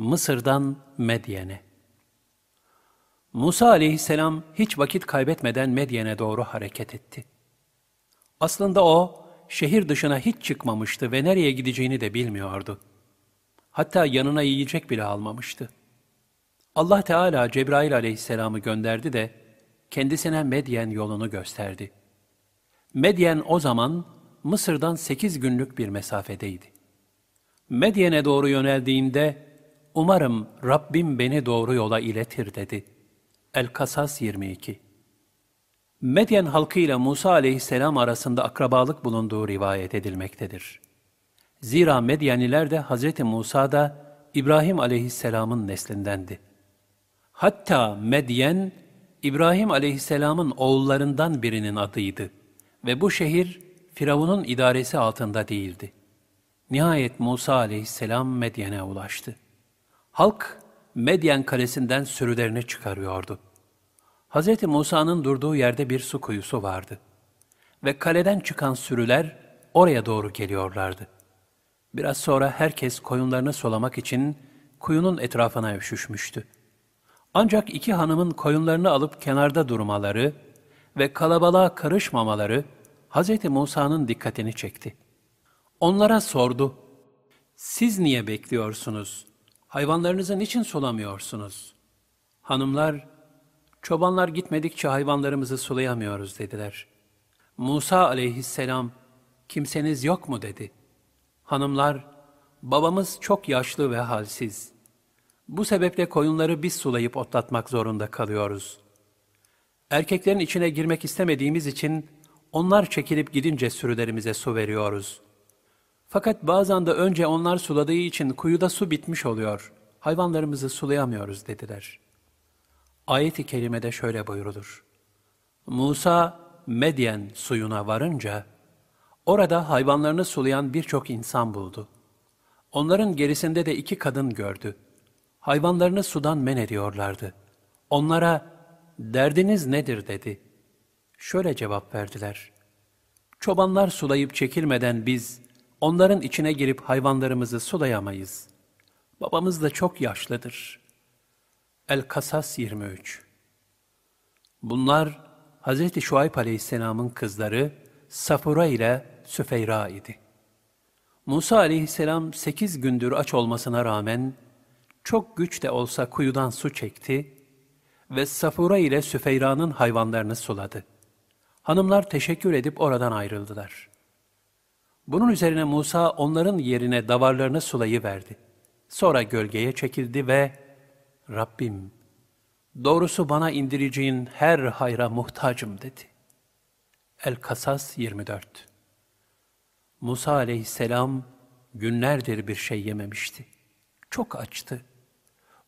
Mısır'dan Medyen'e. Musa aleyhisselam hiç vakit kaybetmeden Medyen'e doğru hareket etti. Aslında o, şehir dışına hiç çıkmamıştı ve nereye gideceğini de bilmiyordu. Hatta yanına yiyecek bile almamıştı. Allah Teala Cebrail aleyhisselamı gönderdi de kendisine Medyen yolunu gösterdi. Medyen o zaman Mısır'dan sekiz günlük bir mesafedeydi. Medyen'e doğru yöneldiğinde, umarım Rabbim beni doğru yola iletir dedi. El-Kasas 22 Medyen halkıyla Musa aleyhisselam arasında akrabalık bulunduğu rivayet edilmektedir. Zira Medyaniler de Hz. Musa da İbrahim aleyhisselamın neslindendi. Hatta Medyen, İbrahim aleyhisselamın oğullarından birinin adıydı ve bu şehir Firavun'un idaresi altında değildi. Nihayet Musa aleyhisselam Medyen'e ulaştı. Halk Medyen kalesinden sürülerini çıkarıyordu. Hz. Musa'nın durduğu yerde bir su kuyusu vardı. Ve kaleden çıkan sürüler oraya doğru geliyorlardı. Biraz sonra herkes koyunlarını solamak için kuyunun etrafına üşüşmüştü. Ancak iki hanımın koyunlarını alıp kenarda durmaları ve kalabalığa karışmamaları Hz. Musa'nın dikkatini çekti. Onlara sordu, siz niye bekliyorsunuz? Hayvanlarınızı niçin sulamıyorsunuz? Hanımlar, çobanlar gitmedikçe hayvanlarımızı sulayamıyoruz dediler. Musa aleyhisselam, kimseniz yok mu dedi. Hanımlar, babamız çok yaşlı ve halsiz. Bu sebeple koyunları biz sulayıp otlatmak zorunda kalıyoruz. Erkeklerin içine girmek istemediğimiz için onlar çekilip gidince sürülerimize su veriyoruz. Fakat bazen de önce onlar suladığı için kuyuda su bitmiş oluyor. Hayvanlarımızı sulayamıyoruz dediler. Ayet-i kerimede şöyle buyurulur. Musa Medyen suyuna varınca orada hayvanlarını sulayan birçok insan buldu. Onların gerisinde de iki kadın gördü. Hayvanlarını sudan men ediyorlardı. Onlara derdiniz nedir dedi. Şöyle cevap verdiler. Çobanlar sulayıp çekilmeden biz onların içine girip hayvanlarımızı sulayamayız. Babamız da çok yaşlıdır. El-Kasas 23 Bunlar Hz. Şuayb Aleyhisselam'ın kızları Safura ile Süfeyra idi. Musa Aleyhisselam sekiz gündür aç olmasına rağmen çok güç de olsa kuyudan su çekti ve Safura ile Süfeyra'nın hayvanlarını suladı. Hanımlar teşekkür edip oradan ayrıldılar. Bunun üzerine Musa onların yerine davarlarını sulayıverdi. Sonra gölgeye çekildi ve Rabbim, doğrusu bana indireceğin her hayra muhtacım dedi. El-Kasas 24 Musa aleyhisselam günlerdir bir şey yememişti. Çok açtı.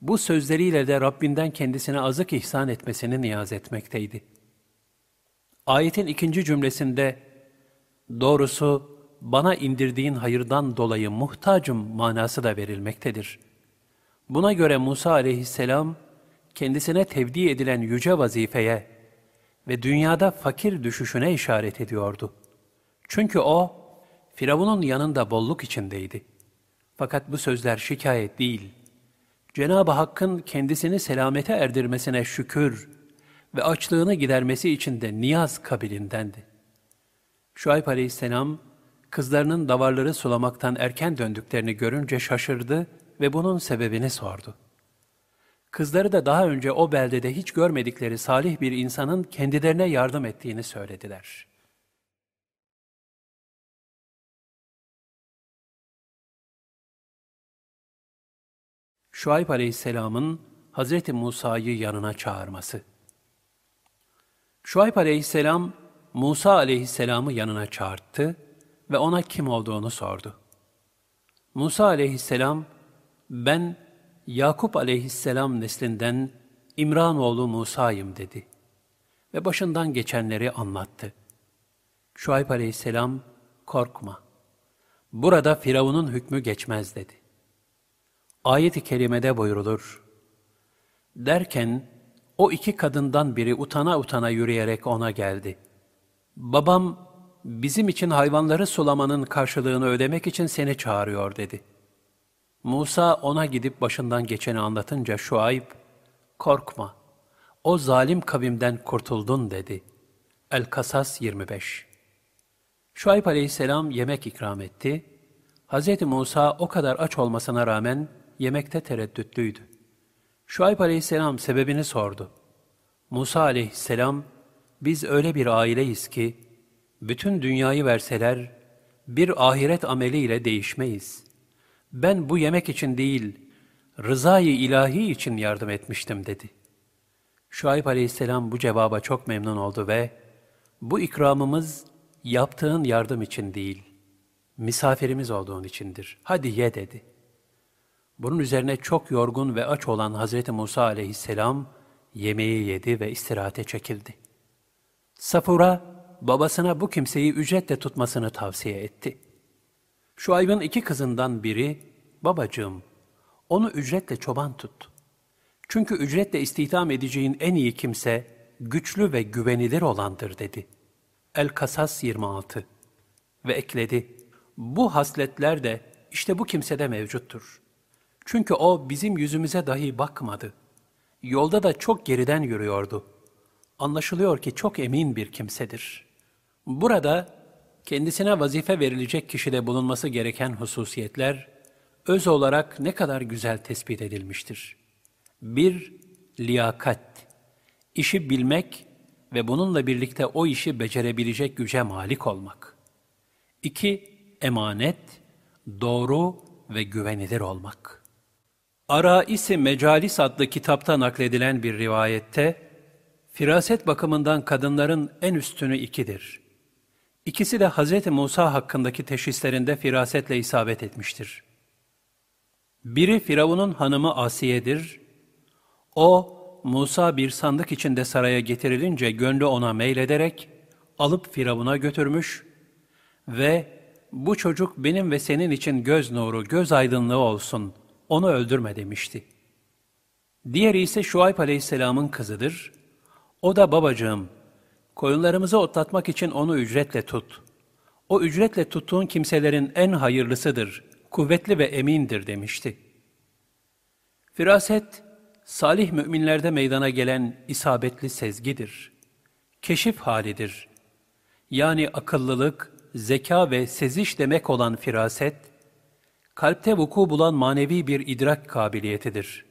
Bu sözleriyle de Rabbinden kendisine azık ihsan etmesini niyaz etmekteydi. Ayetin ikinci cümlesinde doğrusu bana indirdiğin hayırdan dolayı muhtacım manası da verilmektedir. Buna göre Musa aleyhisselam kendisine tevdi edilen yüce vazifeye ve dünyada fakir düşüşüne işaret ediyordu. Çünkü o, Firavun'un yanında bolluk içindeydi. Fakat bu sözler şikayet değil, Cenab-ı Hakk'ın kendisini selamete erdirmesine şükür ve açlığını gidermesi için de niyaz kabilindendi. Şuayb aleyhisselam, kızlarının davarları sulamaktan erken döndüklerini görünce şaşırdı ve bunun sebebini sordu. Kızları da daha önce o beldede hiç görmedikleri salih bir insanın kendilerine yardım ettiğini söylediler. Şuayb Aleyhisselam'ın Hz. Musa'yı yanına çağırması. Şuayb Aleyhisselam, Musa Aleyhisselam'ı yanına çağırttı ve ona kim olduğunu sordu. Musa Aleyhisselam, ben Yakup Aleyhisselam neslinden İmranoğlu Musa'yım dedi ve başından geçenleri anlattı. Şuayb Aleyhisselam, korkma. Burada Firavun'un hükmü geçmez dedi. Ayet-i kerimede buyurulur. Derken o iki kadından biri utana utana yürüyerek ona geldi. Babam bizim için hayvanları sulamanın karşılığını ödemek için seni çağırıyor dedi. Musa ona gidip başından geçeni anlatınca Şuayb, korkma, o zalim kavimden kurtuldun dedi. El-Kasas 25 Şuayb aleyhisselam yemek ikram etti. Hz. Musa o kadar aç olmasına rağmen yemekte tereddütlüydü. Şuayb aleyhisselam sebebini sordu. Musa aleyhisselam, biz öyle bir aileyiz ki, bütün dünyayı verseler, bir ahiret ameliyle değişmeyiz. Ben bu yemek için değil, rızayı ilahi için yardım etmiştim dedi. Şuayb aleyhisselam bu cevaba çok memnun oldu ve, bu ikramımız yaptığın yardım için değil, misafirimiz olduğun içindir. Hadi ye dedi. Bunun üzerine çok yorgun ve aç olan Hz. Musa aleyhisselam yemeği yedi ve istirahate çekildi. Safura, babasına bu kimseyi ücretle tutmasını tavsiye etti. Şuayb'ın iki kızından biri, babacığım, onu ücretle çoban tut. Çünkü ücretle istihdam edeceğin en iyi kimse, güçlü ve güvenilir olandır dedi. El-Kasas 26 Ve ekledi, bu hasletler de işte bu kimsede mevcuttur. Çünkü o bizim yüzümüze dahi bakmadı. Yolda da çok geriden yürüyordu. Anlaşılıyor ki çok emin bir kimsedir. Burada kendisine vazife verilecek kişide bulunması gereken hususiyetler, öz olarak ne kadar güzel tespit edilmiştir. Bir, liyakat, işi bilmek ve bununla birlikte o işi becerebilecek güce malik olmak. İki, emanet, doğru ve güvenilir olmak. Ara-isi Mecalis adlı kitapta nakledilen bir rivayette, firaset bakımından kadınların en üstünü ikidir. İkisi de Hz. Musa hakkındaki teşhislerinde firasetle isabet etmiştir. Biri Firavun'un hanımı Asiye'dir. O, Musa bir sandık içinde saraya getirilince gönlü ona meylederek alıp Firavun'a götürmüş ve bu çocuk benim ve senin için göz nuru, göz aydınlığı olsun, onu öldürme demişti. Diğeri ise Şuayb aleyhisselamın kızıdır. O da babacığım, koyunlarımızı otlatmak için onu ücretle tut. O ücretle tuttuğun kimselerin en hayırlısıdır, kuvvetli ve emindir demişti. Firaset, salih müminlerde meydana gelen isabetli sezgidir. Keşif halidir. Yani akıllılık, zeka ve seziş demek olan firaset, kalpte vuku bulan manevi bir idrak kabiliyetidir.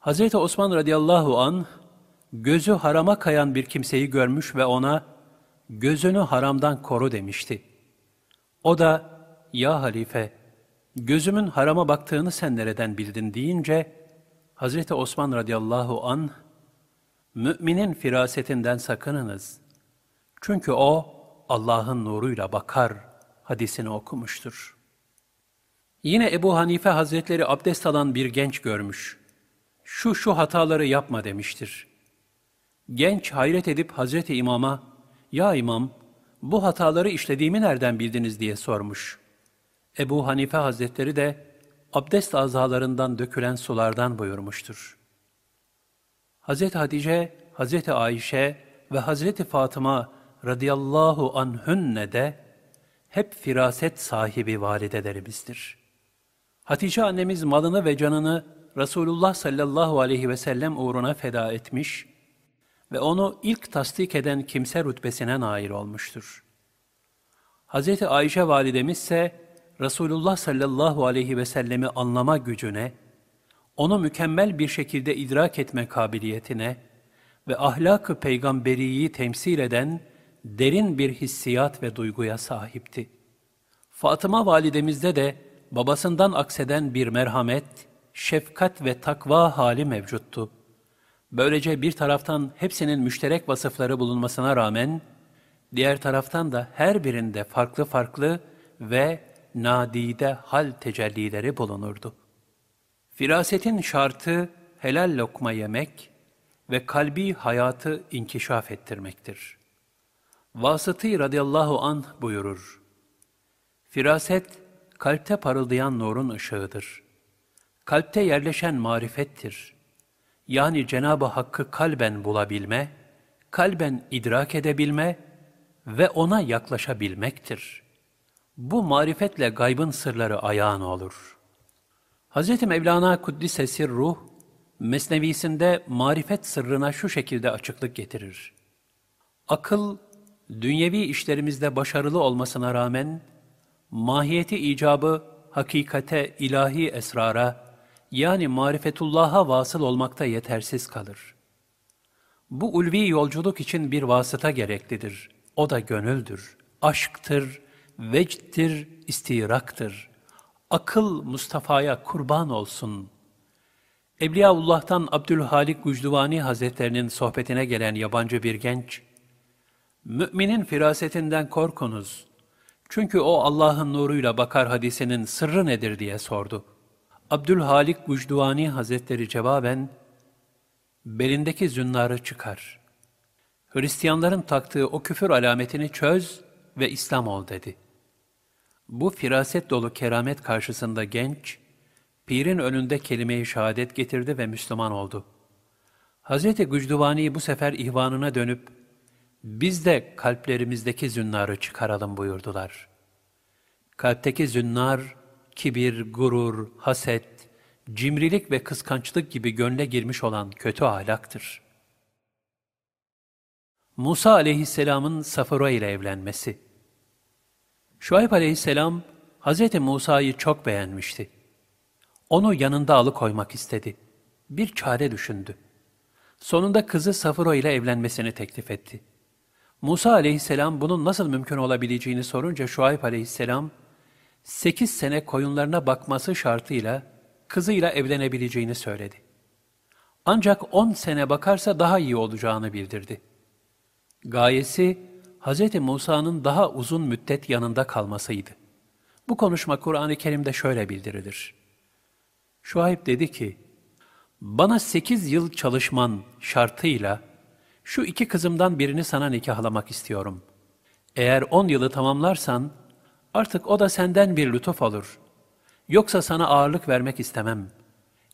Hz. Osman radıyallahu an gözü harama kayan bir kimseyi görmüş ve ona gözünü haramdan koru demişti. O da ya halife gözümün harama baktığını sen nereden bildin deyince Hz. Osman radıyallahu an müminin firasetinden sakınınız. Çünkü o Allah'ın nuruyla bakar hadisini okumuştur. Yine Ebu Hanife Hazretleri abdest alan bir genç görmüş. Şu şu hataları yapma demiştir. Genç hayret edip Hazreti İmam'a, ''Ya İmam, bu hataları işlediğimi nereden bildiniz?'' diye sormuş. Ebu Hanife Hazretleri de abdest azalarından dökülen sulardan buyurmuştur. Hazreti Hatice, Hazreti Ayşe ve Hazreti Fatıma radıyallahu anhünne de hep firaset sahibi validelerimizdir. Hatice annemiz malını ve canını Resulullah sallallahu aleyhi ve sellem uğruna feda etmiş ve onu ilk tasdik eden kimse rütbesine nail olmuştur. Hz. Ayşe validemiz ise Resulullah sallallahu aleyhi ve sellemi anlama gücüne, onu mükemmel bir şekilde idrak etme kabiliyetine ve ahlak-ı peygamberiyi temsil eden derin bir hissiyat ve duyguya sahipti. Fatıma validemizde de babasından akseden bir merhamet, şefkat ve takva hali mevcuttu. Böylece bir taraftan hepsinin müşterek vasıfları bulunmasına rağmen, diğer taraftan da her birinde farklı farklı ve nadide hal tecellileri bulunurdu. Firasetin şartı helal lokma yemek ve kalbi hayatı inkişaf ettirmektir. Vasıtı radıyallahu an buyurur. Firaset, kalpte parıldayan nurun ışığıdır. Kalpte yerleşen marifettir. Yani Cenab-ı Hakk'ı kalben bulabilme, kalben idrak edebilme ve ona yaklaşabilmektir. Bu marifetle gaybın sırları ayağın olur. Hz. Mevlana Kuddisesi Ruh, Mesnevisinde marifet sırrına şu şekilde açıklık getirir. Akıl, dünyevi işlerimizde başarılı olmasına rağmen, mahiyeti icabı hakikate, ilahi esrara, yani marifetullah'a vasıl olmakta yetersiz kalır. Bu ulvi yolculuk için bir vasıta gereklidir. O da gönüldür, aşktır, vecdtir, istiraktır. Akıl Mustafa'ya kurban olsun. Evliyaullah'tan Abdülhalik Gucduvani Hazretlerinin sohbetine gelen yabancı bir genç, Müminin firasetinden korkunuz. Çünkü o Allah'ın nuruyla bakar hadisinin sırrı nedir diye sordu. Abdülhalik Gucduvani Hazretleri cevaben, belindeki zünnarı çıkar. Hristiyanların taktığı o küfür alametini çöz ve İslam ol dedi. Bu firaset dolu keramet karşısında genç, pirin önünde kelime-i şehadet getirdi ve Müslüman oldu. Hz. Gücduvani bu sefer ihvanına dönüp, biz de kalplerimizdeki zünnarı çıkaralım buyurdular. Kalpteki zünnar, kibir, gurur, haset, cimrilik ve kıskançlık gibi gönle girmiş olan kötü ahlaktır. Musa aleyhisselamın Safura ile evlenmesi Şuayb aleyhisselam, Hz. Musa'yı çok beğenmişti. Onu yanında alıkoymak istedi. Bir çare düşündü. Sonunda kızı Safura ile evlenmesini teklif etti. Musa aleyhisselam bunun nasıl mümkün olabileceğini sorunca Şuayb aleyhisselam, sekiz sene koyunlarına bakması şartıyla kızıyla evlenebileceğini söyledi. Ancak on sene bakarsa daha iyi olacağını bildirdi. Gayesi, Hz. Musa'nın daha uzun müddet yanında kalmasıydı. Bu konuşma Kur'an-ı Kerim'de şöyle bildirilir. Şuayb dedi ki, bana sekiz yıl çalışman şartıyla şu iki kızımdan birini sana nikahlamak istiyorum. Eğer on yılı tamamlarsan, artık o da senden bir lütuf olur. Yoksa sana ağırlık vermek istemem.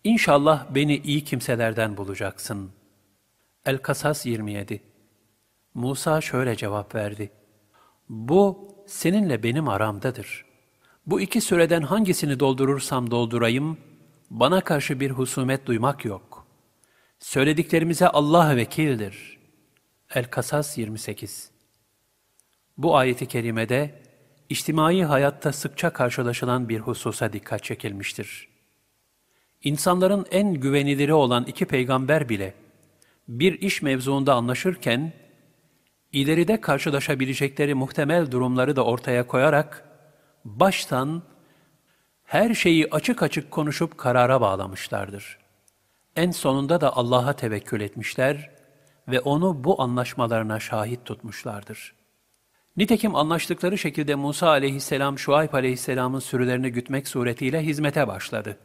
İnşallah beni iyi kimselerden bulacaksın. El-Kasas 27 Musa şöyle cevap verdi. Bu seninle benim aramdadır. Bu iki süreden hangisini doldurursam doldurayım, bana karşı bir husumet duymak yok. Söylediklerimize Allah vekildir. El-Kasas 28 Bu ayeti kerimede, içtimai hayatta sıkça karşılaşılan bir hususa dikkat çekilmiştir. İnsanların en güveniliri olan iki peygamber bile, bir iş mevzuunda anlaşırken, ileride karşılaşabilecekleri muhtemel durumları da ortaya koyarak, baştan her şeyi açık açık konuşup karara bağlamışlardır. En sonunda da Allah'a tevekkül etmişler ve onu bu anlaşmalarına şahit tutmuşlardır. Nitekim anlaştıkları şekilde Musa aleyhisselam Şuayb aleyhisselamın sürülerini gütmek suretiyle hizmete başladı.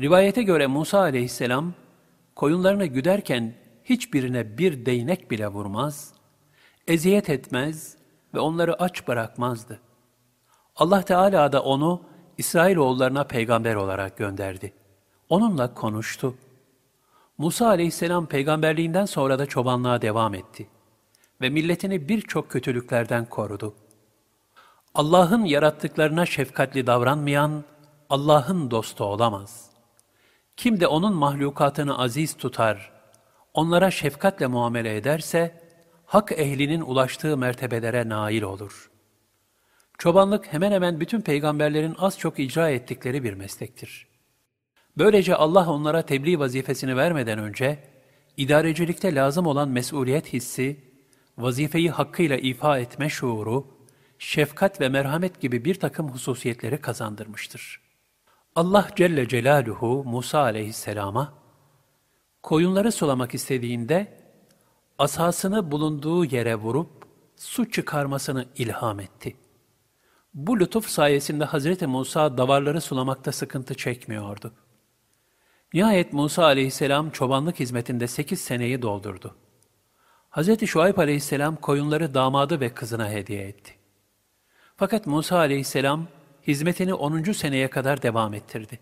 Rivayete göre Musa aleyhisselam koyunlarını güderken hiçbirine bir değnek bile vurmaz, eziyet etmez ve onları aç bırakmazdı. Allah Teala da onu İsrailoğullarına peygamber olarak gönderdi. Onunla konuştu. Musa aleyhisselam peygamberliğinden sonra da çobanlığa devam etti ve milletini birçok kötülüklerden korudu. Allah'ın yarattıklarına şefkatli davranmayan, Allah'ın dostu olamaz. Kim de onun mahlukatını aziz tutar, onlara şefkatle muamele ederse, hak ehlinin ulaştığı mertebelere nail olur. Çobanlık hemen hemen bütün peygamberlerin az çok icra ettikleri bir meslektir. Böylece Allah onlara tebliğ vazifesini vermeden önce, idarecilikte lazım olan mesuliyet hissi, vazifeyi hakkıyla ifa etme şuuru, şefkat ve merhamet gibi bir takım hususiyetleri kazandırmıştır. Allah Celle Celaluhu Musa aleyhisselama, koyunları sulamak istediğinde, asasını bulunduğu yere vurup su çıkarmasını ilham etti. Bu lütuf sayesinde Hazreti Musa davarları sulamakta sıkıntı çekmiyordu. Nihayet Musa aleyhisselam çobanlık hizmetinde sekiz seneyi doldurdu. Hz. Şuayb aleyhisselam koyunları damadı ve kızına hediye etti. Fakat Musa aleyhisselam hizmetini 10. seneye kadar devam ettirdi.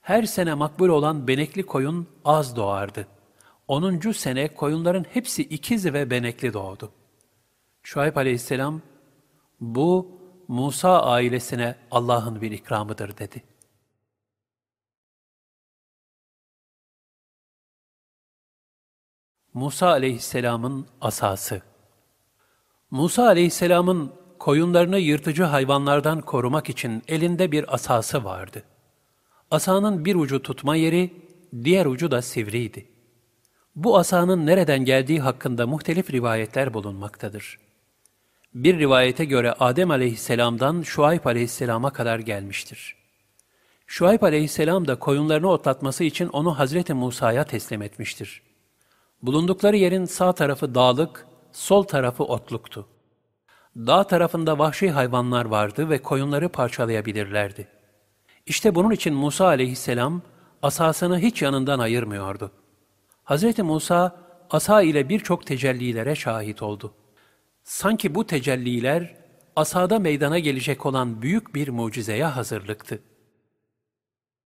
Her sene makbul olan benekli koyun az doğardı. 10. sene koyunların hepsi ikiz ve benekli doğdu. Şuayb aleyhisselam, bu Musa ailesine Allah'ın bir ikramıdır dedi.'' Musa aleyhisselamın asası. Musa aleyhisselamın koyunlarını yırtıcı hayvanlardan korumak için elinde bir asası vardı. Asanın bir ucu tutma yeri, diğer ucu da sivriydi. Bu asanın nereden geldiği hakkında muhtelif rivayetler bulunmaktadır. Bir rivayete göre Adem aleyhisselamdan Şuayb aleyhisselama kadar gelmiştir. Şuayb aleyhisselam da koyunlarını otlatması için onu Hazreti Musa'ya teslim etmiştir. Bulundukları yerin sağ tarafı dağlık, sol tarafı otluktu. Dağ tarafında vahşi hayvanlar vardı ve koyunları parçalayabilirlerdi. İşte bunun için Musa aleyhisselam asasını hiç yanından ayırmıyordu. Hazreti Musa asa ile birçok tecellilere şahit oldu. Sanki bu tecelliler asada meydana gelecek olan büyük bir mucizeye hazırlıktı.